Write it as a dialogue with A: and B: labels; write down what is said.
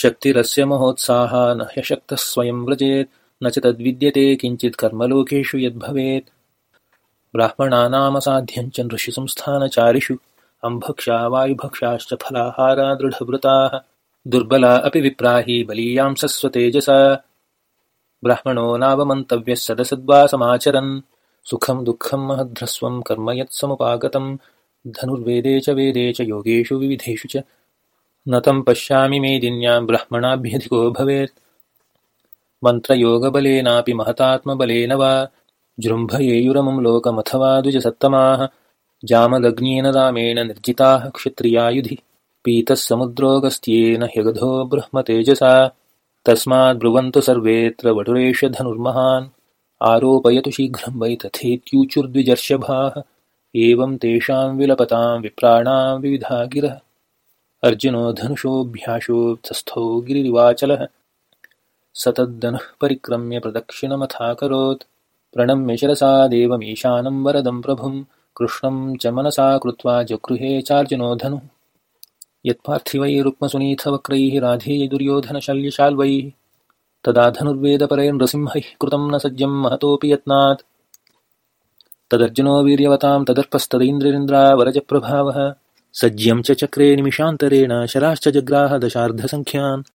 A: शक्तिरस्य महोत्साहा न ह्यशक्तः स्वयं व्रजेत् न च तद्विद्यते किञ्चित् कर्मलोकेषु यद्भवेत्। ब्राह्मणानामसाध्यञ्च नृषिसंस्थानचारिषु अम्भक्षा वायुभक्षाश्च फलाहारा दृढव्रताः। दुर्बला अपि विप्राहि बलीयां सस्वतेजसा ब्राह्मणो नावमन्तव्यः सदसद्वासमाचरन् सुखं दुःखं महद्ध्रस्वं कर्म यत्समुपागतं धनुर्वेदे च वेदे च योगेषु विविधेषु च न तं पश्यामि मेदिन्यां ब्राह्मणाभ्यधिको भवेत्। मन्त्रयोगबलेनापि महतात्मबलेन वा। जृम्भयेयुरमुं लोकमथवा द्विजसत्तमाः। जामदग्न्येन रामेण निर्जिताः क्षत्रियायुधि। पीतः समुद्रोऽगस्त्येन ह्यगधो ब्रह्मतेजसा तस्माद्ब्रुवन्तु सर्वेऽत्र वटुरेष धनुर्महान्। आरोपयतु शीघ्रं वै तथेत्यूचुर्द्विजर्षभाः। एवं तेषां विलपतां विप्राणां विविधा गिरः अर्जुनो धनुषोऽभ्यासोऽर्थस्थो गिरिवाचलः स तद्दनुः परिक्रम्य प्रदक्षिणमथाकरोत्। प्रणम्य शिरसा देवमीशानं वरदं प्रभुं। कृष्णं च मनसा कृत्वा जगृहे चार्जुनो धनुः। यत्पार्थिवैरुक्मसुनीथवक्रैः राधेयदुर्योधनशल्यशाल्वैः तदा धनुर्वेदपरैर्नृसिंहैः कृतं न सज्जं महतोऽपि यत्नात्। तदर्जुनो वीर्यवतां तदर्पस्तदैन्द्रिरिन्द्रावरजप्रभावः सज्यं च चक्रे निमिषान्तरेण शराश्च जग्राह दशार्धसङ्ख्यान्